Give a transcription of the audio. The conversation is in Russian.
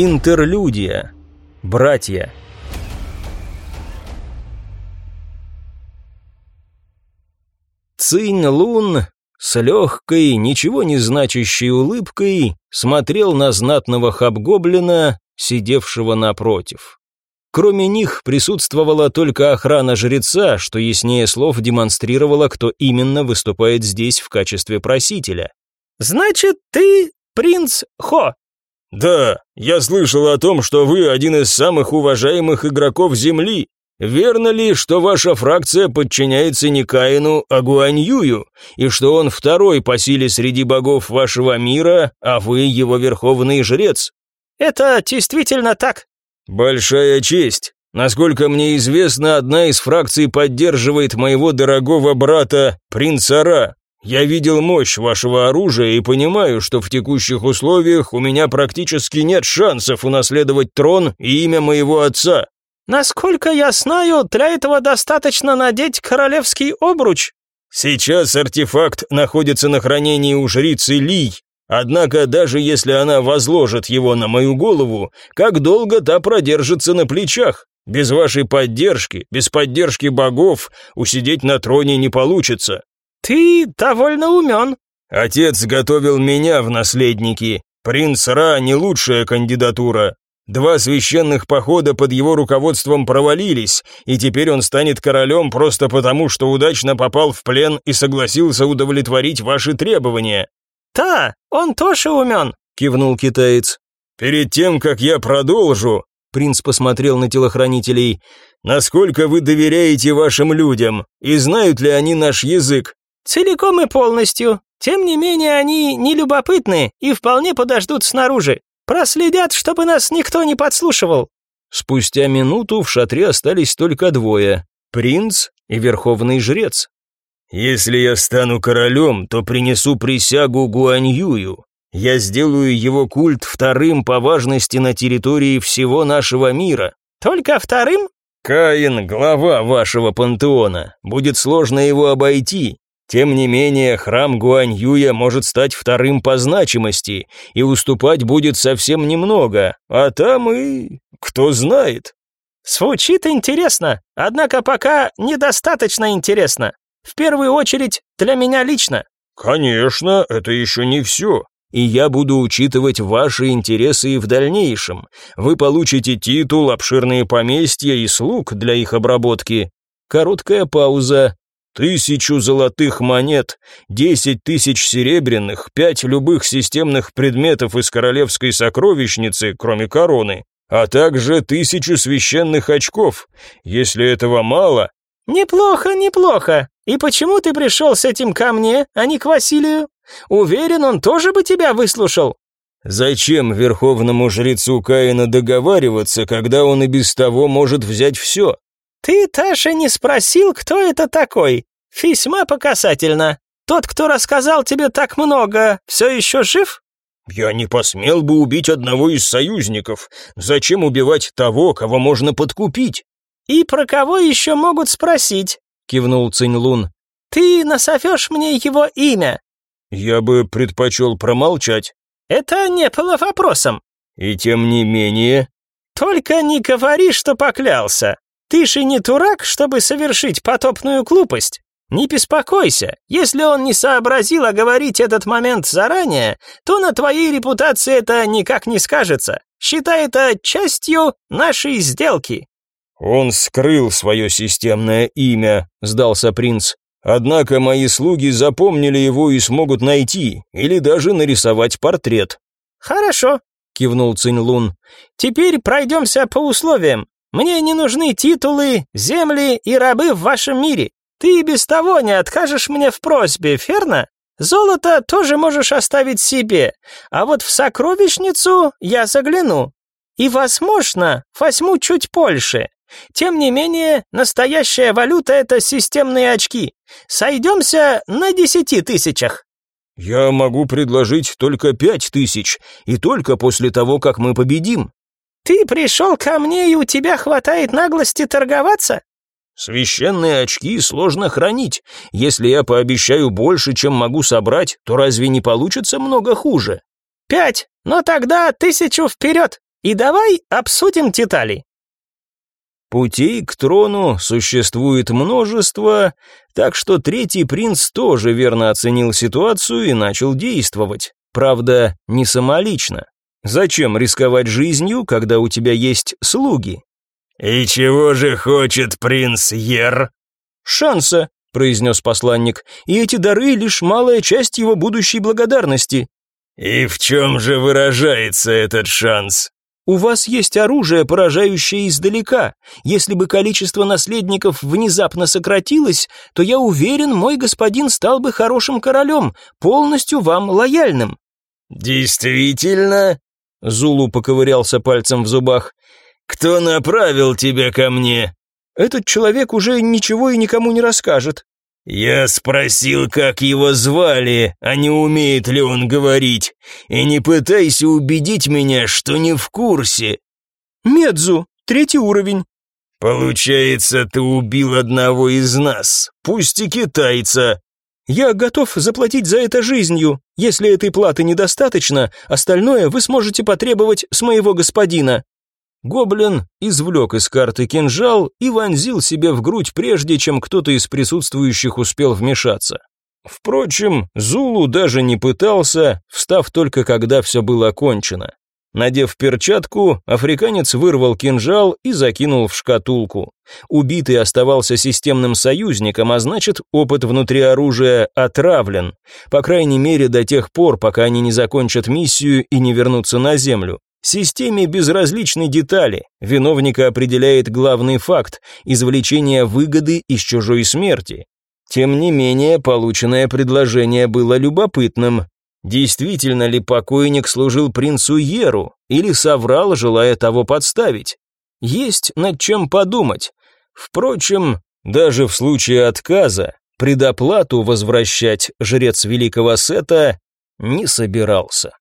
Интерлюдия. Братья. Цинь Лун с легкой, ничего не значащей улыбкой смотрел на знатного хабгоблина, сидевшего напротив. Кроме них присутствовала только охрана жреца, что яснее слов демонстрировала, кто именно выступает здесь в качестве просителя. «Значит, ты принц Хо?» «Да, я слышал о том, что вы один из самых уважаемых игроков Земли. Верно ли, что ваша фракция подчиняется не Каину, а Гуаньюю, и что он второй по силе среди богов вашего мира, а вы его верховный жрец?» «Это действительно так». «Большая честь. Насколько мне известно, одна из фракций поддерживает моего дорогого брата, принца Ра. Я видел мощь вашего оружия и понимаю, что в текущих условиях у меня практически нет шансов унаследовать трон и имя моего отца. Насколько я знаю, для этого достаточно надеть королевский обруч. Сейчас артефакт находится на хранении у жрицы Ли. Однако даже если она возложит его на мою голову, как долго та продержится на плечах? Без вашей поддержки, без поддержки богов, усидеть на троне не получится. «Ты довольно умен». «Отец готовил меня в наследники. Принц Ра не лучшая кандидатура. Два священных похода под его руководством провалились, и теперь он станет королем просто потому, что удачно попал в плен и согласился удовлетворить ваши требования». «Да, он тоже умен», — кивнул китаец. «Перед тем, как я продолжу», — принц посмотрел на телохранителей, «насколько вы доверяете вашим людям, и знают ли они наш язык?» Целиком и полностью. Тем не менее, они не любопытны и вполне подождут снаружи. Проследят, чтобы нас никто не подслушивал. Спустя минуту в шатре остались только двое: принц и верховный жрец. Если я стану королем, то принесу присягу Гуаньюю. Я сделаю его культ вторым по важности на территории всего нашего мира. Только вторым? Каин, глава вашего пантеона. Будет сложно его обойти. Тем не менее, храм Гуаньюя может стать вторым по значимости, и уступать будет совсем немного, а там и... кто знает. Звучит интересно, однако пока недостаточно интересно. В первую очередь, для меня лично. Конечно, это еще не все. И я буду учитывать ваши интересы и в дальнейшем. Вы получите титул, обширные поместья и слуг для их обработки. Короткая пауза, Тысячу золотых монет, десять тысяч серебряных, пять любых системных предметов из королевской сокровищницы, кроме короны, а также тысячу священных очков. Если этого мало... Неплохо, неплохо. И почему ты пришел с этим ко мне, а не к Василию? Уверен, он тоже бы тебя выслушал. Зачем верховному жрецу Каина договариваться, когда он и без того может взять все? Ты, Таша, не спросил, кто это такой? «Весьма показательно. Тот, кто рассказал тебе так много, все еще жив?» «Я не посмел бы убить одного из союзников. Зачем убивать того, кого можно подкупить?» «И про кого еще могут спросить?» — кивнул Цинь-Лун. «Ты насовешь мне его имя?» «Я бы предпочел промолчать». «Это не было вопросом». «И тем не менее...» «Только не говори, что поклялся. Ты же не дурак, чтобы совершить потопную глупость. Не беспокойся, если он не сообразил оговорить этот момент заранее, то на твоей репутации это никак не скажется. Считай это частью нашей сделки». «Он скрыл свое системное имя», — сдался принц. «Однако мои слуги запомнили его и смогут найти, или даже нарисовать портрет». «Хорошо», — кивнул Цинь-Лун. «Теперь пройдемся по условиям. Мне не нужны титулы, земли и рабы в вашем мире. Ты и без того не откажешь мне в просьбе, верно? Золото тоже можешь оставить себе, а вот в сокровищницу я загляну. И, возможно, возьму чуть больше. Тем не менее, настоящая валюта — это системные очки. Сойдемся на десяти тысячах». «Я могу предложить только пять тысяч, и только после того, как мы победим». «Ты пришел ко мне, и у тебя хватает наглости торговаться? Священные очки сложно хранить. Если я пообещаю больше, чем могу собрать, то разве не получится много хуже? Пять, но тогда тысячу вперед. и давай обсудим детали. Путей к трону существует множество, так что третий принц тоже верно оценил ситуацию и начал действовать. Правда, не самолично. Зачем рисковать жизнью, когда у тебя есть слуги? «И чего же хочет принц Ер?» «Шанса», — произнес посланник, «и эти дары — лишь малая часть его будущей благодарности». «И в чем же выражается этот шанс?» У вас есть оружие, поражающее издалека. Если бы количество наследников внезапно сократилось, то я уверен, мой господин стал бы хорошим королем, полностью вам лояльным». «Действительно?» Зулу поковырялся пальцем в зубах. «Кто направил тебя ко мне?» «Этот человек уже ничего и никому не расскажет». «Я спросил, как его звали, а не умеет ли он говорить, и не пытайся убедить меня, что не в курсе». «Медзу, третий уровень». «Получается, ты убил одного из нас, пусть и китайца». «Я готов заплатить за это жизнью. Если этой платы недостаточно, остальное вы сможете потребовать с моего господина». Гоблин извлек из карты кинжал и вонзил себе в грудь, прежде чем кто-то из присутствующих успел вмешаться. Впрочем, Зулу даже не пытался, встав только когда все было окончено. Надев перчатку, африканец вырвал кинжал и закинул в шкатулку. Убитый оставался системным союзником, а значит, опыт внутри оружия отравлен. По крайней мере, до тех пор, пока они не закончат миссию и не вернутся на Землю. Системе безразличны детали, виновника определяет главный факт – извлечение выгоды из чужой смерти. Тем не менее, полученное предложение было любопытным. Действительно ли покойник служил принцу Еру или соврал, желая того подставить? Есть над чем подумать. Впрочем, даже в случае отказа предоплату возвращать жрец Великого Сета не собирался.